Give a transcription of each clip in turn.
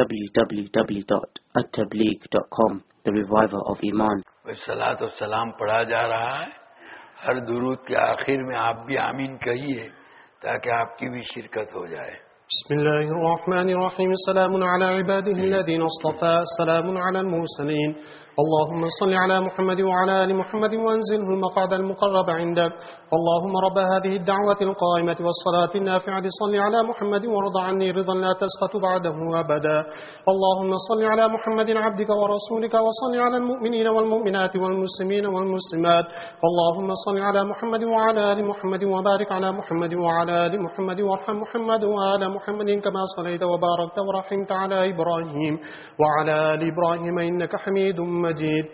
www.attableek.com The Reviver of Iman. سلاد و سلام پڑھا جا رہا ہے۔ ہر درود کے آخر میں آپ بھی آمین کہیے تاکہ آپ کی بھی شرکت ہو جائے۔ بسم الله الرحمن الرحيم سلام على عباده الذين اصطفى سلام على المرسلين اللهم صل على محمد وعلى آل محمد وانزله المقعد المقرب عندك. اللهم رب هذه الدعوة القائمة والصلاة النافعة. صل على محمد وارض عني رضا لا تسخط بعده أبدا. اللهم صل على محمد عبدك ورسولك وصل على المؤمنين والمؤمنات والمسلمين والمسلمات. اللهم صل على محمد وعلى آل محمد وبارك على محمد وعلى آل محمد وارحم محمد وآل محمد كما صليت وباركت ورحمت على إبراهيم وعلى آل إبراهيم إنك حميد مجيد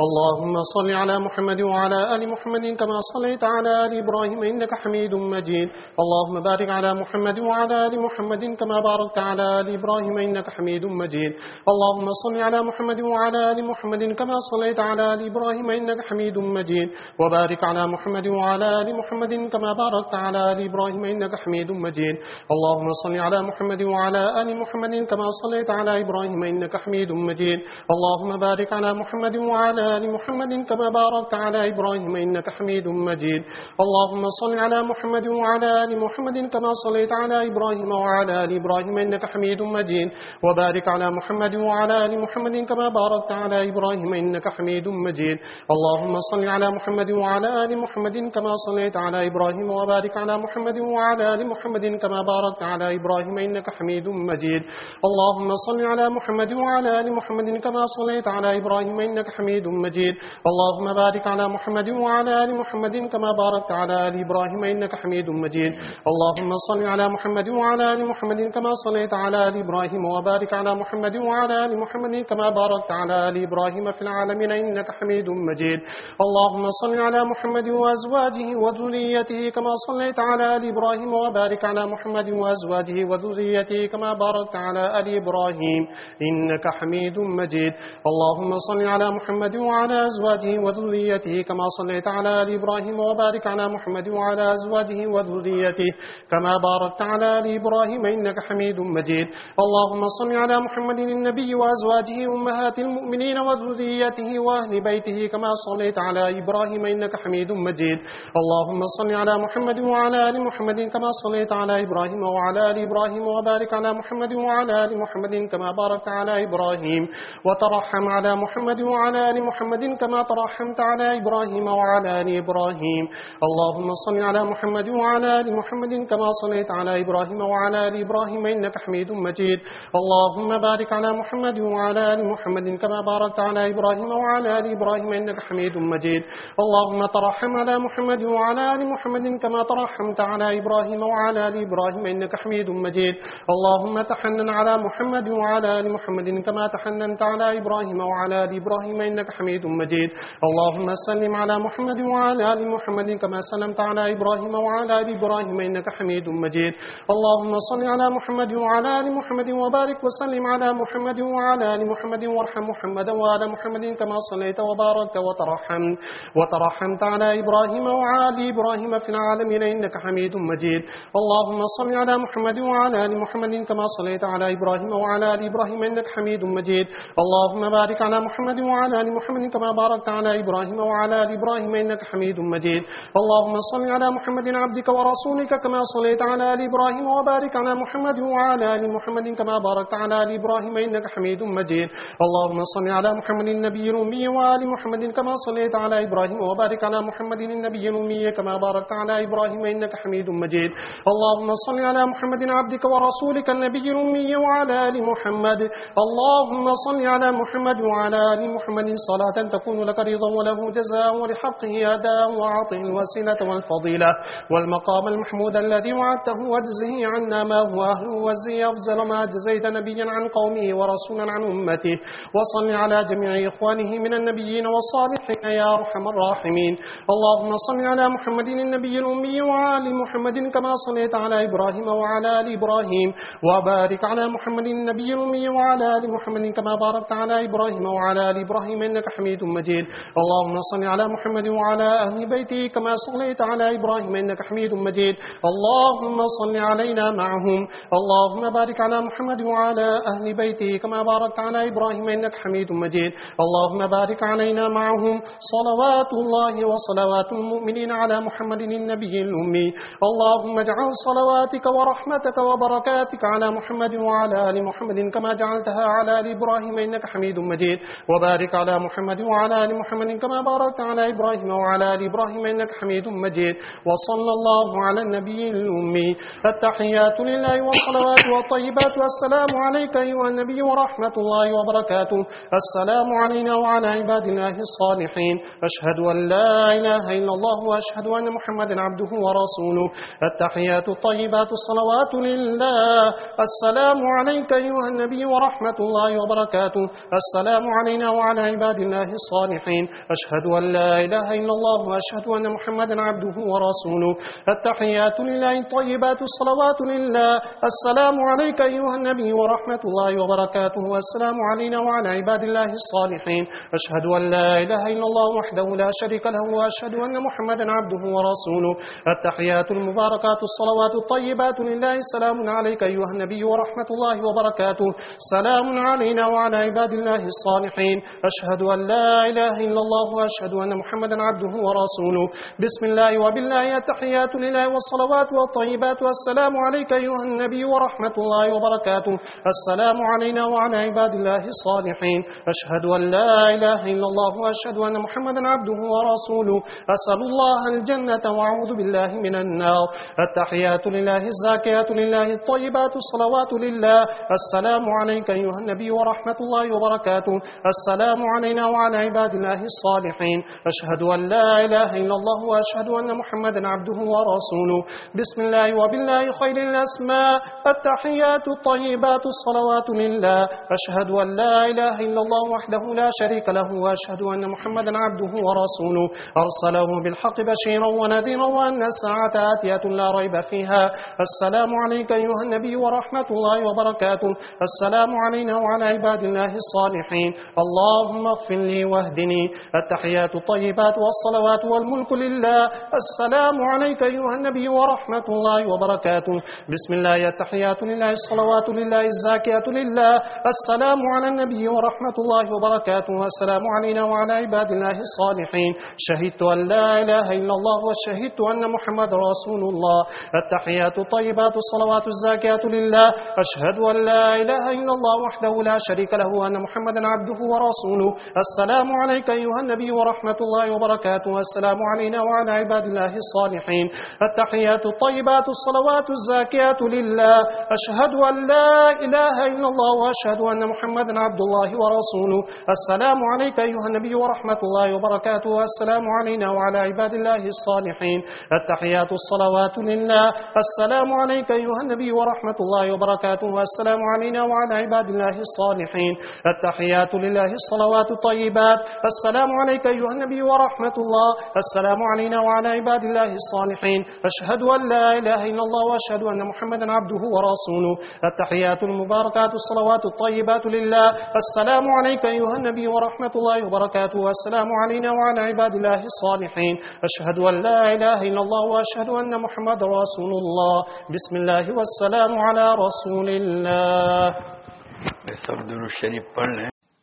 اللهم صل على محمد وعلى آل محمد كما صليت على آل إبراهيم إنك حميد مجيد. اللهم بارك على محمد وعلى آل محمد كما باركت على آل إبراهيم إنك حميد مجيد. اللهم صل على محمد وعلى آل محمد كما صليت على آل إبراهيم إنك حميد مجيد. وبارك على محمد وعلى آل محمد كما باركت على آل إبراهيم إنك حميد مجيد. اللهم صل على محمد وعلى آل محمد كما صليت على إبراهيم إنك حميد مجيد. اللهم بارك على محمد وعلى آل محمد كما باركت على إبراهيم إنك حميد مجيد. اللهم صل على محمد وعلى آل محمد كما صليت على إبراهيم وعلى آل إبراهيم إنك حميد مجيد. وبارك على محمد وعلى آل محمد كما باركت على إبراهيم إنك حميد مجيد. اللهم صل على محمد وعلى آل محمد كما صليت على إبراهيم. وبارك على محمد وعلى آل محمد كما باركت على إبراهيم إنك حميد مجيد. اللهم صل على محمد وعلى آل محمد كما صليت على إبراهيم إنك حميد مجيد اللهم بارك على محمد وعلى آل محمد كما باركت على آل إبراهيم إنك حميد مجيد. اللهم صل على محمد وعلى آل محمد كما صليت على آل إبراهيم وبارك على محمد وعلى آل محمد كما باركت على آل إبراهيم في العالمين إنك حميد مجيد. اللهم صل على محمد وأزواجه وذريته كما صليت على آل إبراهيم وبارك على محمد وأزواجه وذريته كما باركت على آل إبراهيم إنك حميد مجيد. اللهم صل على محمد وعلى أزواجه وذريته كما صليت على آل إبراهيم وبارك على محمد وعلى أزواجه وذريته كما باركت على آل إبراهيم إنك حميد مجيد. اللهم صل على محمد النبي وأزواجه أمهات المؤمنين وذريته وأهل بيته كما صليت على إبراهيم إنك حميد مجيد. اللهم صل على محمد وعلى آل محمد كما صليت على إبراهيم وعلى آل إبراهيم وبارك على محمد وعلى آل محمد كما باركت على إبراهيم. وترحم على محمد وعلى آل محمد كما ترحمت على إبراهيم وعلى آل إبراهيم. اللهم صل على محمد وعلى آل محمد كما صليت على إبراهيم وعلى آل إبراهيم إنك حميد مجيد. اللهم بارك على محمد وعلى آل محمد كما باركت على إبراهيم وعلى آل إبراهيم إنك حميد مجيد. اللهم ترحم على محمد وعلى آل محمد كما ترحمت على إبراهيم وعلى آل إبراهيم إنك حميد مجيد. اللهم تحنن على محمد وعلى آل محمد كما تحننت على إبراهيم وعلى آل إبراهيم إنك حميد مجيد. اللهم سلم على محمد وعلى آل محمد كما سلمت على إبراهيم وعلى آل إبراهيم إنك حميد مجيد. اللهم صل على محمد وعلى آل محمد وبارك وسلم على محمد وعلى آل محمد وارحم محمدا وآل محمد كما صليت وباركت وترحمت وترحمت على إبراهيم وعلى إبراهيم في العالمين إنك حميد مجيد. اللهم صل على محمد وعلى آل محمد كما صليت على إبراهيم وعلى آل إبراهيم إنك حميد مجيد. اللهم بارك على محمد وعلى آل محمد كما باركت على إبراهيم وعلى آل إبراهيم إنك حميد مجيد. اللهم صل على محمد عبدك ورسولك كما صليت على آل إبراهيم وبارك على محمد وعلى آل محمد كما باركت على آل إبراهيم إنك حميد مجيد. اللهم صل على محمد النبي الأمي وآل محمد كما صليت على إبراهيم وبارك على محمد النبي الأمي كما باركت على إبراهيم إنك حميد مجيد. اللهم صل على محمد عبدك ورسولك النبي الأمي وعلى آل محمد. اللهم صل على محمد وعلى آل محمد صلاة تكون لك رضا وله جزاء ولحقه أداء وعطه الوسيلة والفضيلة. والمقام المحمود الذي وعدته واجزه عنا ما هو أهله وزي أفضل ما جزيت نبيا عن قومه ورسولا عن أمته. وصل على جميع إخوانه من النبيين والصالحين يا أرحم الراحمين. اللهم صل على محمد النبي الأمي وعلى محمد كما صليت على إبراهيم وعلى آل إبراهيم. وبارك على محمد النبي الأمي وعلى آل محمد كما باركت على إبراهيم وعلى آل إبراهيم إنك حميد مجيد. اللهم صل على محمد وعلى أهل بيته كما صليت على إبراهيم إنك حميد مجيد. اللهم صل علينا معهم. اللهم بارك على محمد وعلى أهل بيته كما باركت على إبراهيم إنك حميد مجيد. اللهم بارك علينا معهم. صلوات الله وصلوات المؤمنين على محمد النبي الأمي. اللهم اجعل صلواتك ورحمتك وبركاتك على محمد وعلى آل محمد كما جعلتها على آل إبراهيم إنك حميد مجيد. وبارك على محمد وعلى آل محمد كما باركت على إبراهيم وعلى آل إبراهيم إنك حميد مجيد. وصلى الله على النبي الأمي. التحيات لله والصلوات والطيبات والسلام عليك أيها النبي ورحمة الله وبركاته. السلام علينا وعلى عباد الله الصالحين. أشهد أن لا إله إلا الله وأشهد أن محمدا عبده ورسوله. التحيات الطيبات الصلوات لله. السلام عليك أيها النبي ورحمة الله وبركاته. السلام علينا وعلى عباد الله الصالحين. أشهد أن لا إله إلا الله وأشهد أن محمدا عبده ورسوله. التحيات لله الطيبات الصلوات لله. السلام عليك أيها النبي ورحمة الله وبركاته. والسلام علينا وعلى عباد الله الصالحين. أشهد أن لا إله إلا الله وحده لا شريك له وأشهد أن محمدا عبده ورسوله. التحيات المباركات الصلوات الطيبات لله. سلام عليك أيها النبي ورحمة الله وبركاته. سلام علينا وعلى عباد الله الصالحين. أشهد أن لا إله إلا الله وأشهد أن محمدا عبده ورسوله. بسم الله وبالله التحيات لله والصلوات والطيبات والسلام عليك أيها النبي ورحمة الله وبركاته. السلام علينا وعلى عباد الله الصالحين. أشهد أن لا إله إلا الله وأشهد أن محمدا عبده ورسوله. أسأل الله الجنة وأعوذ بالله من النار. التحيات لله الزاكيات لله الطيبات الصلوات لله. السلام عليك أيها النبي ورحمة الله وبركاته. السلام علينا وعلى عباد الله الصالحين. أشهد أن لا إله إلا الله وأشهد أن محمدا عبده ورسوله. بسم الله وبالله خير الأسماء. التحيات الطيبات الصلوات لله أشهد أن لا إله إلا الله وحده لا شريك له. وأشهد أن محمدا عبده ورسوله. أرسله بالحق بشيرا ونذيرا وأن الساعة آتية لا ريب فيها. السلام عليك أيها النبي ورحمة الله وبركاته. السلام علينا وعلى عباد الله الصالحين. اللهم اغفر لي واهدني. التحيات الطيبات والصلوات والملك لله. السلام عليك أيها النبي ورحمة الله وبركاته. بسم الله. التحيات لله. الصلوات لله. الزاكيات لله. السلام على النبي ورحمة الله وبركاته. والسلام علينا وعلى عباد الله الصالحين. شهدت أن لا إله إلا الله وشهدت أن محمد رسول الله. التحيات الطيبات الصلوات الزاكيات لله. أشهد أن لا إله إلا الله وحده لا شريك له وأن محمدا عبده ورسوله. السلام عليك أيها النبي ورحمة الله وبركاته. والسلام علينا وعلى عباد الله الصالحين. التحيات الطيبات الصلوات الزاكيات لله. أشهد أن لا إله إلا الله وأشهد أن محمدا عبد الله ورسوله. السلام عليك أيها النبي ورحمة الله وبركاته. والسلام علينا وعلى عباد الله الصالحين. التحيات الصلوات لله. السلام عليك أيها النبي ورحمة الله وبركاته. والسلام علينا وعلى عباد الله الصالحين. التحيات لله. الصلوات الطيبات الطيبات. السلام عليك أيها النبي ورحمة الله. السلام علينا وعلى عباد الله الصالحين. أشهد أن لا إله إلا الله وأشهد أن محمدا عبده ورسوله. التحيات المباركات الصلوات الطيبات لله. السلام عليك أيها النبي ورحمة الله وبركاته. السلام علينا وعلى عباد الله الصالحين. أشهد أن لا إله إلا الله وأشهد أن محمد رسول الله. بسم الله والسلام على رسول الله.